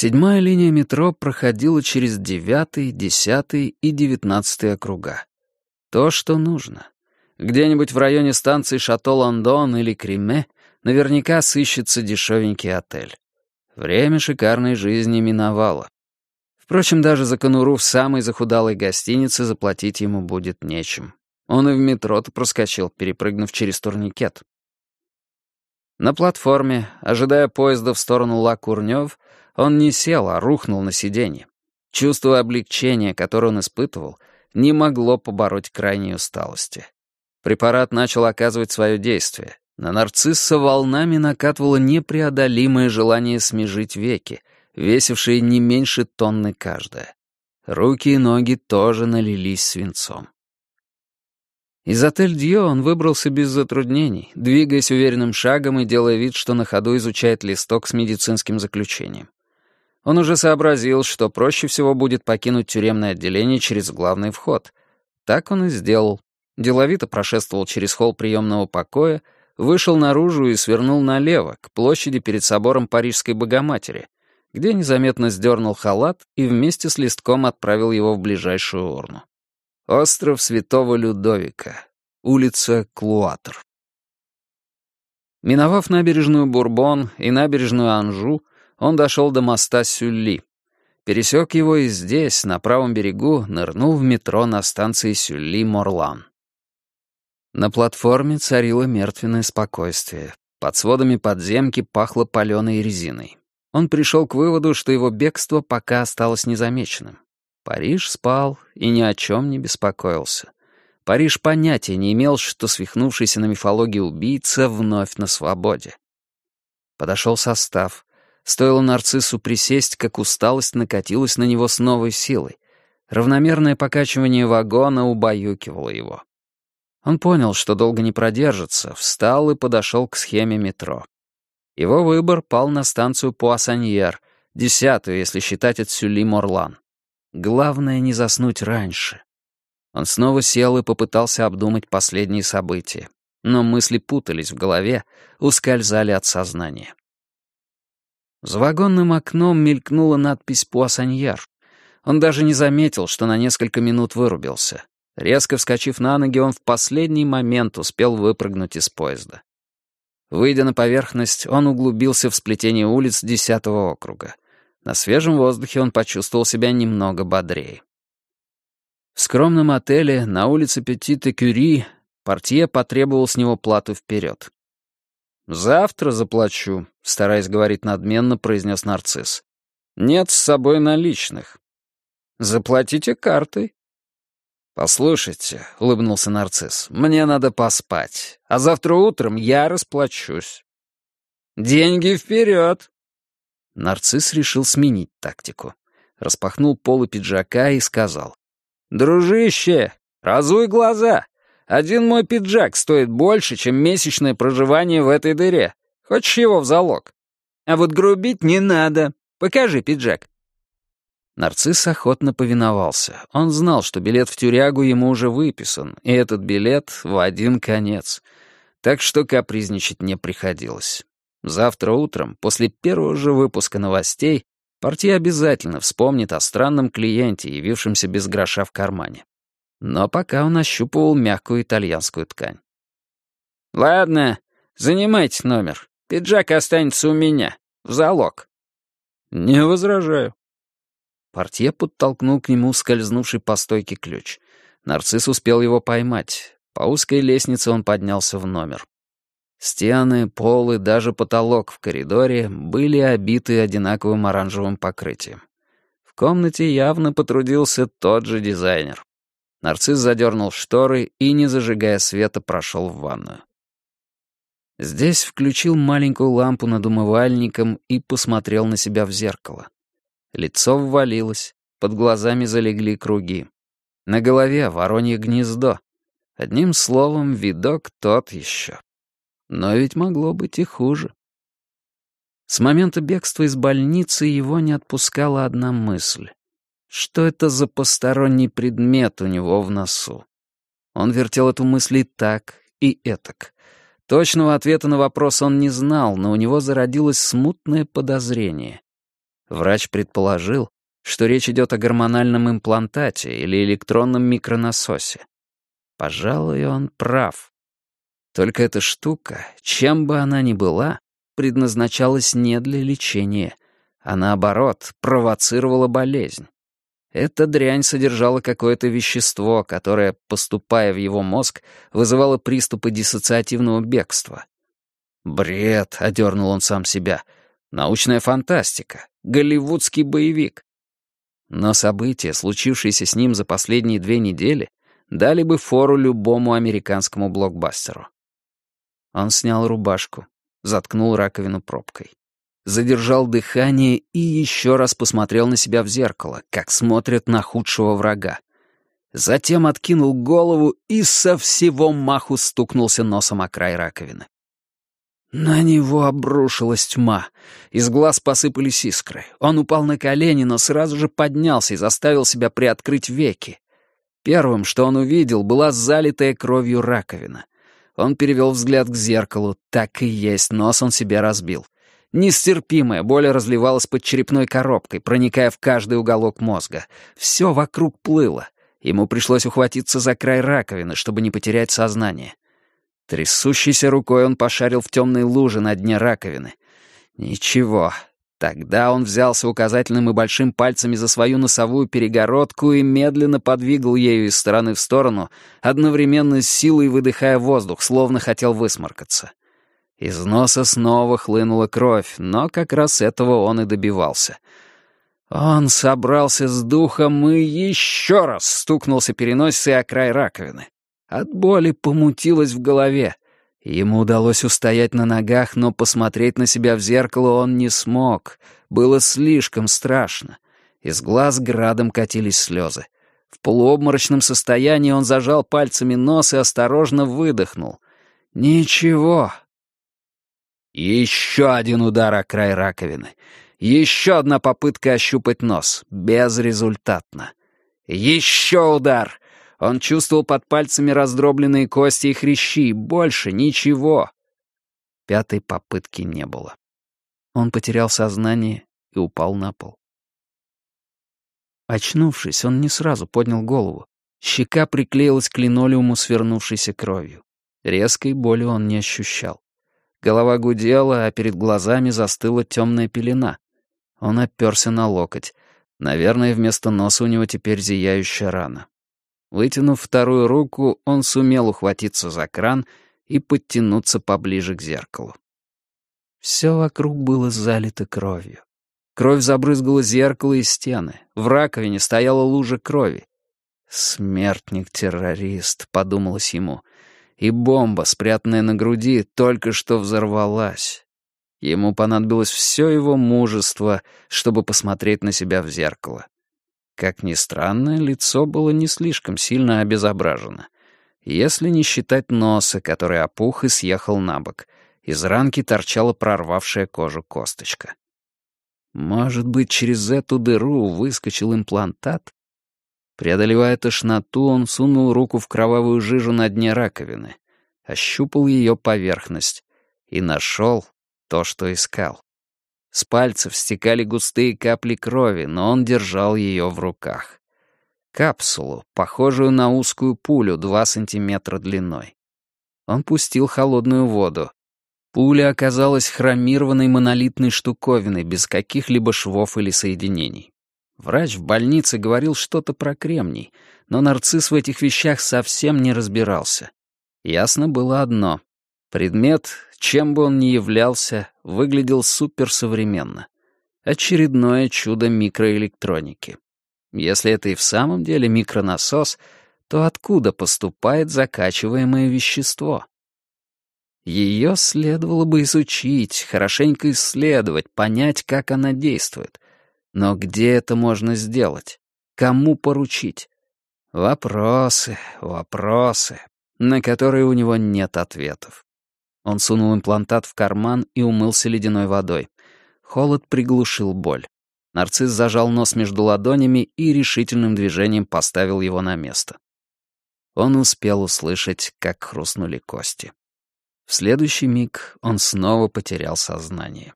Седьмая линия метро проходила через девятый, десятый и девятнадцатый округа. То, что нужно. Где-нибудь в районе станции Шато-Лондон или Криме наверняка сыщется дешевенький отель. Время шикарной жизни миновало. Впрочем, даже за конуру в самой захудалой гостинице заплатить ему будет нечем. Он и в метро-то проскочил, перепрыгнув через турникет. На платформе, ожидая поезда в сторону Ла-Курнёв, он не сел, а рухнул на сиденье. Чувство облегчения, которое он испытывал, не могло побороть крайней усталости. Препарат начал оказывать свое действие. На нарцисса волнами накатывало непреодолимое желание смежить веки, весившие не меньше тонны каждая. Руки и ноги тоже налились свинцом. Из отель Дьо он выбрался без затруднений, двигаясь уверенным шагом и делая вид, что на ходу изучает листок с медицинским заключением. Он уже сообразил, что проще всего будет покинуть тюремное отделение через главный вход. Так он и сделал. Деловито прошествовал через холл приемного покоя, вышел наружу и свернул налево, к площади перед собором Парижской Богоматери, где незаметно сдернул халат и вместе с листком отправил его в ближайшую урну. Остров Святого Людовика. Улица Клуатр. Миновав набережную Бурбон и набережную Анжу, он дошел до моста Сюлли. Пересек его и здесь, на правом берегу, нырнул в метро на станции Сюлли-Морлан. На платформе царило мертвенное спокойствие. Под сводами подземки пахло паленой резиной. Он пришел к выводу, что его бегство пока осталось незамеченным. Париж спал и ни о чем не беспокоился. Париж понятия не имел, что свихнувшийся на мифологии убийца вновь на свободе. Подошел состав. Стоило нарциссу присесть, как усталость накатилась на него с новой силой. Равномерное покачивание вагона убаюкивало его. Он понял, что долго не продержится, встал и подошел к схеме метро. Его выбор пал на станцию Пуассаньер, десятую, если считать от Сюли-Морлан. Главное — не заснуть раньше. Он снова сел и попытался обдумать последние события. Но мысли путались в голове, ускользали от сознания. За вагонным окном мелькнула надпись «Пуассаньяр». Он даже не заметил, что на несколько минут вырубился. Резко вскочив на ноги, он в последний момент успел выпрыгнуть из поезда. Выйдя на поверхность, он углубился в сплетение улиц десятого округа. На свежем воздухе он почувствовал себя немного бодрее. В скромном отеле на улице Петит-Экюри портье потребовал с него плату вперед. «Завтра заплачу», — стараясь говорить надменно, произнес нарцисс. «Нет с собой наличных». «Заплатите картой». «Послушайте», — улыбнулся нарцисс, — «мне надо поспать, а завтра утром я расплачусь». «Деньги вперед!» Нарцисс решил сменить тактику. Распахнул полы пиджака и сказал. «Дружище, разуй глаза. Один мой пиджак стоит больше, чем месячное проживание в этой дыре. Хочешь его в залог? А вот грубить не надо. Покажи пиджак». Нарцисс охотно повиновался. Он знал, что билет в тюрягу ему уже выписан, и этот билет в один конец. Так что капризничать не приходилось. Завтра утром, после первого же выпуска новостей, партия обязательно вспомнит о странном клиенте, явившемся без гроша в кармане. Но пока он ощупывал мягкую итальянскую ткань. «Ладно, занимайте номер. Пиджак останется у меня. В залог». «Не возражаю». Портье подтолкнул к нему скользнувший по стойке ключ. Нарцисс успел его поймать. По узкой лестнице он поднялся в номер. Стены, пол и даже потолок в коридоре были обиты одинаковым оранжевым покрытием. В комнате явно потрудился тот же дизайнер. Нарцисс задернул шторы и, не зажигая света, прошел в ванную. Здесь включил маленькую лампу над умывальником и посмотрел на себя в зеркало. Лицо ввалилось, под глазами залегли круги. На голове воронье гнездо. Одним словом, видок тот еще. Но ведь могло быть и хуже. С момента бегства из больницы его не отпускала одна мысль. Что это за посторонний предмет у него в носу? Он вертел эту мысль и так, и этак. Точного ответа на вопрос он не знал, но у него зародилось смутное подозрение. Врач предположил, что речь идет о гормональном имплантате или электронном микронасосе. Пожалуй, он прав. Только эта штука, чем бы она ни была, предназначалась не для лечения, а наоборот, провоцировала болезнь. Эта дрянь содержала какое-то вещество, которое, поступая в его мозг, вызывало приступы диссоциативного бегства. «Бред», — одернул он сам себя, — «научная фантастика, голливудский боевик». Но события, случившиеся с ним за последние две недели, дали бы фору любому американскому блокбастеру. Он снял рубашку, заткнул раковину пробкой. Задержал дыхание и еще раз посмотрел на себя в зеркало, как смотрят на худшего врага. Затем откинул голову и со всего маху стукнулся носом о край раковины. На него обрушилась тьма. Из глаз посыпались искры. Он упал на колени, но сразу же поднялся и заставил себя приоткрыть веки. Первым, что он увидел, была залитая кровью раковина. Он перевел взгляд к зеркалу. Так и есть, нос он себе разбил. Нестерпимая боль разливалась под черепной коробкой, проникая в каждый уголок мозга. Все вокруг плыло. Ему пришлось ухватиться за край раковины, чтобы не потерять сознание. Трясущейся рукой он пошарил в темной луже на дне раковины. Ничего. Тогда он взялся указательным и большим пальцами за свою носовую перегородку и медленно подвигал ею из стороны в сторону, одновременно с силой выдыхая воздух, словно хотел высморкаться. Из носа снова хлынула кровь, но как раз этого он и добивался. Он собрался с духом и еще раз стукнулся переносицей о край раковины. От боли помутилось в голове. Ему удалось устоять на ногах, но посмотреть на себя в зеркало он не смог. Было слишком страшно. Из глаз градом катились слезы. В полуобморочном состоянии он зажал пальцами нос и осторожно выдохнул. «Ничего». Еще один удар о край раковины. Еще одна попытка ощупать нос. Безрезультатно. Еще удар. Он чувствовал под пальцами раздробленные кости и хрящи. Больше ничего. Пятой попытки не было. Он потерял сознание и упал на пол. Очнувшись, он не сразу поднял голову. Щека приклеилась к линолеуму, свернувшейся кровью. Резкой боли он не ощущал. Голова гудела, а перед глазами застыла темная пелена. Он оперся на локоть. Наверное, вместо носа у него теперь зияющая рана. Вытянув вторую руку, он сумел ухватиться за кран и подтянуться поближе к зеркалу. Все вокруг было залито кровью. Кровь забрызгала зеркало и стены. В раковине стояла лужа крови. «Смертник-террорист», — подумалось ему, и бомба, спрятанная на груди, только что взорвалась. Ему понадобилось все его мужество, чтобы посмотреть на себя в зеркало. Как ни странно, лицо было не слишком сильно обезображено. Если не считать носа, который опух и съехал на бок, из ранки торчала прорвавшая кожу косточка. Может быть, через эту дыру выскочил имплантат? Преодолевая тошноту, он сунул руку в кровавую жижу на дне раковины, ощупал ее поверхность и нашел то, что искал. С пальцев стекали густые капли крови, но он держал ее в руках. Капсулу, похожую на узкую пулю, два сантиметра длиной. Он пустил холодную воду. Пуля оказалась хромированной монолитной штуковиной, без каких-либо швов или соединений. Врач в больнице говорил что-то про кремний, но нарцисс в этих вещах совсем не разбирался. Ясно было одно. Предмет, чем бы он ни являлся, выглядел суперсовременно. Очередное чудо микроэлектроники. Если это и в самом деле микронасос, то откуда поступает закачиваемое вещество? Ее следовало бы изучить, хорошенько исследовать, понять, как она действует. Но где это можно сделать? Кому поручить? Вопросы, вопросы, на которые у него нет ответов. Он сунул имплантат в карман и умылся ледяной водой. Холод приглушил боль. Нарцисс зажал нос между ладонями и решительным движением поставил его на место. Он успел услышать, как хрустнули кости. В следующий миг он снова потерял сознание.